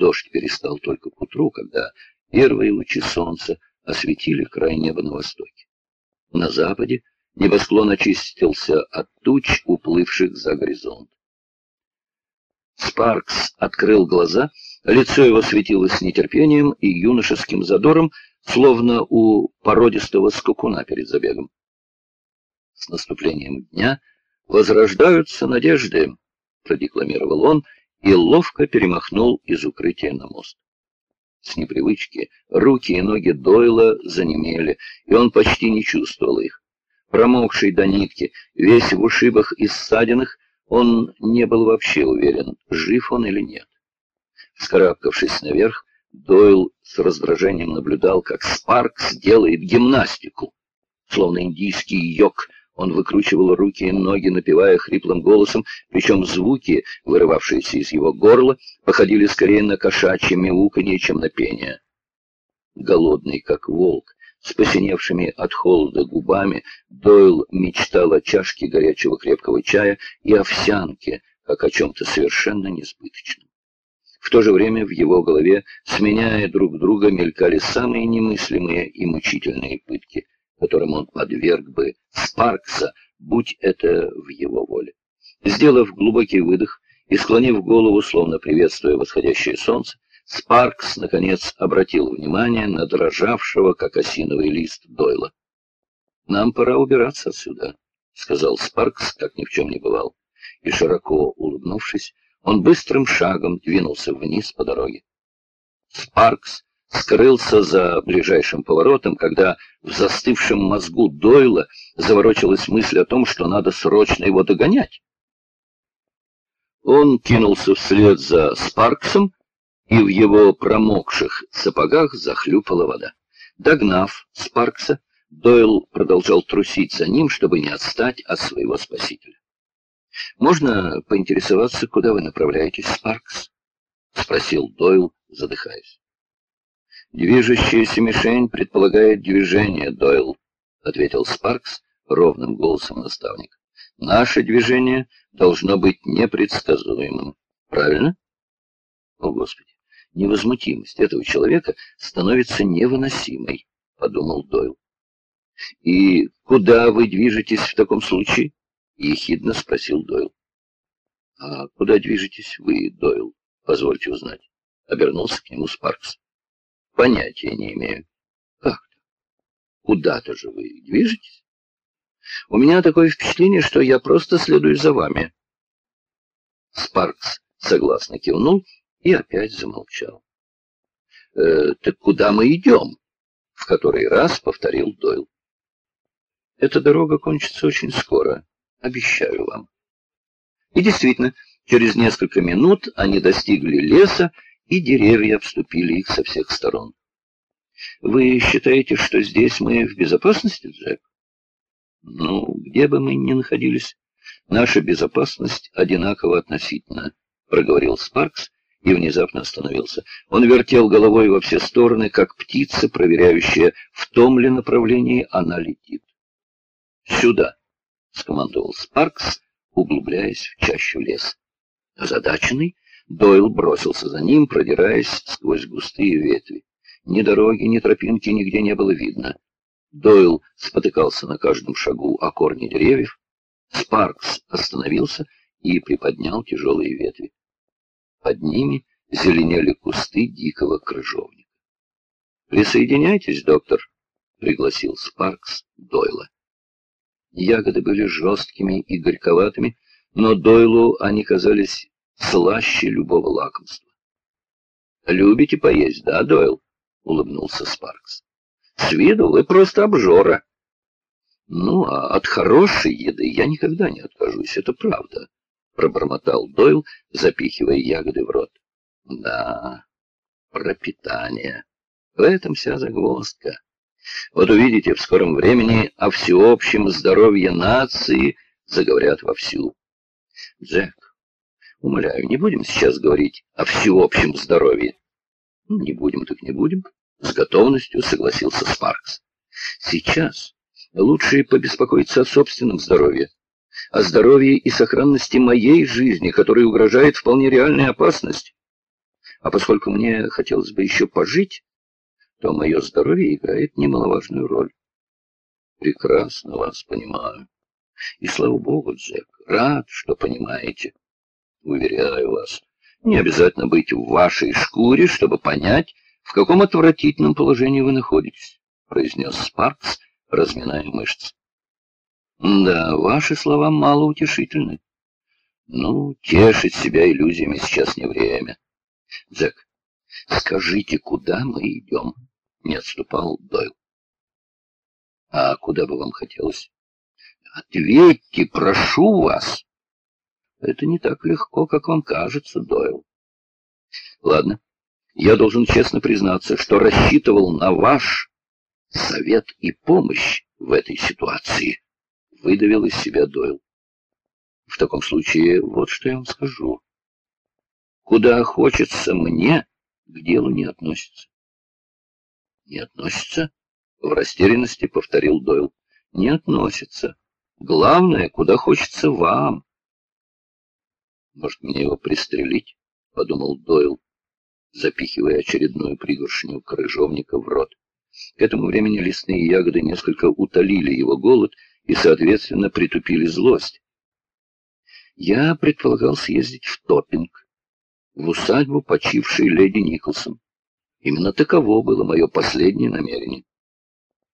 Дождь перестал только к утру, когда первые лучи солнца осветили край неба на востоке. На западе небосклон очистился от туч, уплывших за горизонт. Спаркс открыл глаза, лицо его светилось нетерпением и юношеским задором, словно у породистого скакуна перед забегом. С наступлением дня возрождаются надежды, продекламировал он и ловко перемахнул из укрытия на мост. С непривычки руки и ноги Дойла занемели, и он почти не чувствовал их. Промокший до нитки, весь в ушибах и ссадинах, он не был вообще уверен, жив он или нет. Вскарабкавшись наверх, Дойл с раздражением наблюдал, как Спаркс делает гимнастику. Словно индийский йог, он выкручивал руки и ноги, напевая хриплым голосом, причем звуки, вырывавшиеся из его горла, походили скорее на кошачье мяуканье, чем на пение. Голодный, как волк, с посиневшими от холода губами, Дойл мечтал о чашке горячего крепкого чая и овсянке, как о чем-то совершенно несбыточном. В то же время в его голове, сменяя друг друга, мелькали самые немыслимые и мучительные пытки, которым он подверг бы Спаркса, будь это в его воле. Сделав глубокий выдох и склонив голову, словно приветствуя восходящее солнце, Спаркс, наконец, обратил внимание на дрожавшего, как осиновый лист, Дойла. «Нам пора убираться отсюда», — сказал Спаркс, как ни в чем не бывал. И, широко улыбнувшись, он быстрым шагом двинулся вниз по дороге. Спаркс скрылся за ближайшим поворотом, когда в застывшем мозгу Дойла заворочилась мысль о том, что надо срочно его догонять. Он кинулся вслед за Спарксом, и в его промокших сапогах захлюпала вода. Догнав Спаркса, Дойл продолжал трусить за ним, чтобы не отстать от своего спасителя. «Можно поинтересоваться, куда вы направляетесь, Спаркс?» — спросил Дойл, задыхаясь. «Движущаяся мишень предполагает движение, Дойл», — ответил Спаркс ровным голосом наставника. «Наше движение должно быть непредсказуемым. Правильно?» «О, Господи! невозмутимость этого человека становится невыносимой, — подумал Дойл. — И куда вы движетесь в таком случае? — ехидно спросил Дойл. — А куда движетесь вы, Дойл? Позвольте узнать. Обернулся к нему Спаркс. — Понятия не имею. — Как-то? Куда-то же вы движетесь? — У меня такое впечатление, что я просто следую за вами. Спаркс согласно кивнул и опять замолчал. «Э, «Так куда мы идем?» — в который раз повторил Дойл. «Эта дорога кончится очень скоро, обещаю вам». И действительно, через несколько минут они достигли леса, и деревья обступили их со всех сторон. «Вы считаете, что здесь мы в безопасности, Джек?» «Ну, где бы мы ни находились, наша безопасность одинаково относительно», — проговорил Спаркс, и внезапно остановился. Он вертел головой во все стороны, как птица, проверяющая, в том ли направлении она летит. «Сюда!» — скомандовал Спаркс, углубляясь в чащу леса. Озадаченный, Дойл бросился за ним, продираясь сквозь густые ветви. Ни дороги, ни тропинки нигде не было видно. Дойл спотыкался на каждом шагу о корни деревьев. Спаркс остановился и приподнял тяжелые ветви. Под ними зеленели кусты дикого крыжовника. «Присоединяйтесь, доктор», — пригласил Спаркс Дойла. Ягоды были жесткими и горьковатыми, но Дойлу они казались слаще любого лакомства. «Любите поесть, да, Дойл?» — улыбнулся Спаркс. «С виду вы просто обжора». «Ну, а от хорошей еды я никогда не откажусь, это правда», пробормотал Дойл, запихивая ягоды в рот. Да, пропитание. В этом вся загвоздка. Вот увидите, в скором времени о всеобщем здоровье нации заговорят вовсю. Джек, умоляю, не будем сейчас говорить о всеобщем здоровье. Ну, не будем, так не будем. С готовностью согласился Спаркс. Сейчас лучше побеспокоиться о собственном здоровье о здоровье и сохранности моей жизни, которой угрожает вполне реальная опасность. А поскольку мне хотелось бы еще пожить, то мое здоровье играет немаловажную роль. Прекрасно вас понимаю. И слава богу, Джек, рад, что понимаете. Уверяю вас, не обязательно быть в вашей шкуре, чтобы понять, в каком отвратительном положении вы находитесь, произнес Спаркс, разминая мышцы. Да, ваши слова малоутешительны. Ну, тешить себя иллюзиями сейчас не время. Джек, скажите, куда мы идем? Не отступал Дойл. А куда бы вам хотелось? Ответьте, прошу вас. Это не так легко, как вам кажется, Дойл. Ладно, я должен честно признаться, что рассчитывал на ваш совет и помощь в этой ситуации. Выдавил из себя Дойл. В таком случае, вот что я вам скажу. Куда хочется мне, к делу не относится. Не относится? В растерянности повторил Дойл. Не относится. Главное, куда хочется вам. Может, мне его пристрелить? Подумал Дойл, запихивая очередную пригоршню крыжовника в рот. К этому времени лесные ягоды несколько утолили его голод и, соответственно, притупили злость. Я предполагал съездить в Топпинг, в усадьбу почившей леди Николсон. Именно таково было мое последнее намерение.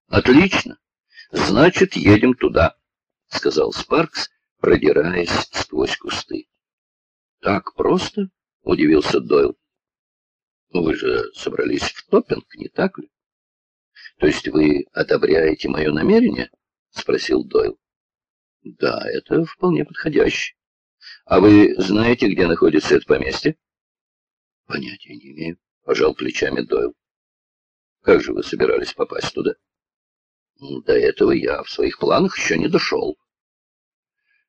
«Отлично! Значит, едем туда», — сказал Спаркс, продираясь сквозь кусты. «Так просто?» — удивился Дойл. «Вы же собрались в Топпинг, не так ли?» «То есть вы одобряете мое намерение?» — спросил Дойл. «Да, это вполне подходяще. А вы знаете, где находится это поместье?» «Понятия не имею». — пожал плечами Дойл. «Как же вы собирались попасть туда?» «До этого я в своих планах еще не дошел».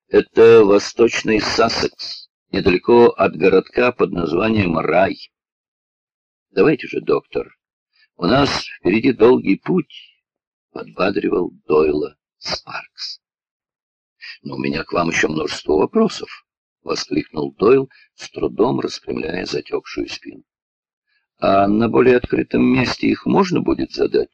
«Это восточный Сассекс, недалеко от городка под названием Рай. Давайте же, доктор, у нас впереди долгий путь», — подбадривал Дойла Спаркс. «Но у меня к вам еще множество вопросов», — воскликнул Дойл, с трудом распрямляя затекшую спину. А на более открытом месте их можно будет задать?